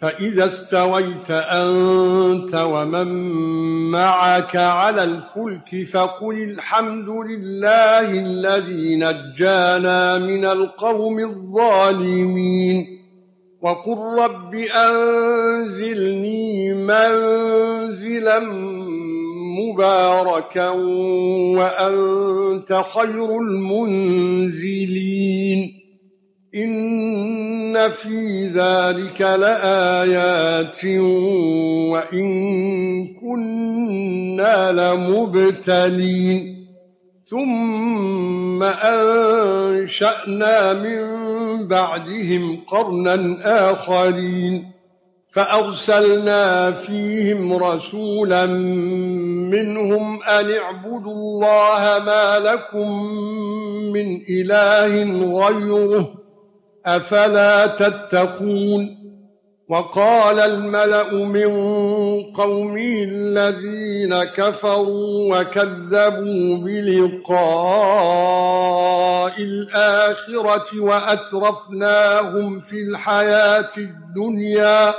فإذا استويت أنت ومن معك على الفلك فقل الحمد لله الذي نجانا من القوم الظالمين وقل رب أنزلني منزلا مباركا وأنت خير المنزلين ان في ذلك لآيات وان كنا لمبتلين ثم انشأنا من بعدهم قرنا آخرين فأرسلنا فيهم رسولا منهم أن اعبدوا الله ما لكم من إله غيره أفلا تتقون وقال الملأ من قومه الذين كفروا وكذبوا بلقاء الآخرة وأترفناهم في الحياة الدنيا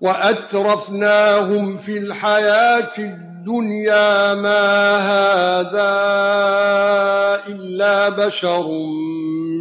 وأترفناهم في الحياة الدنيا ما هذا إلا بشر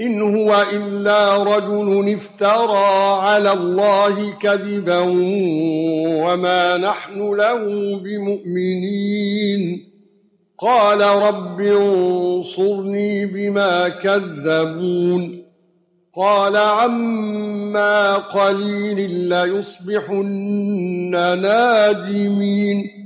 إن هو إلا رجل افترى على الله كذبا وما نحن له بمؤمنين. قال رب انصرني بما كذبون. قال عما قليل ليصبحن نادمين.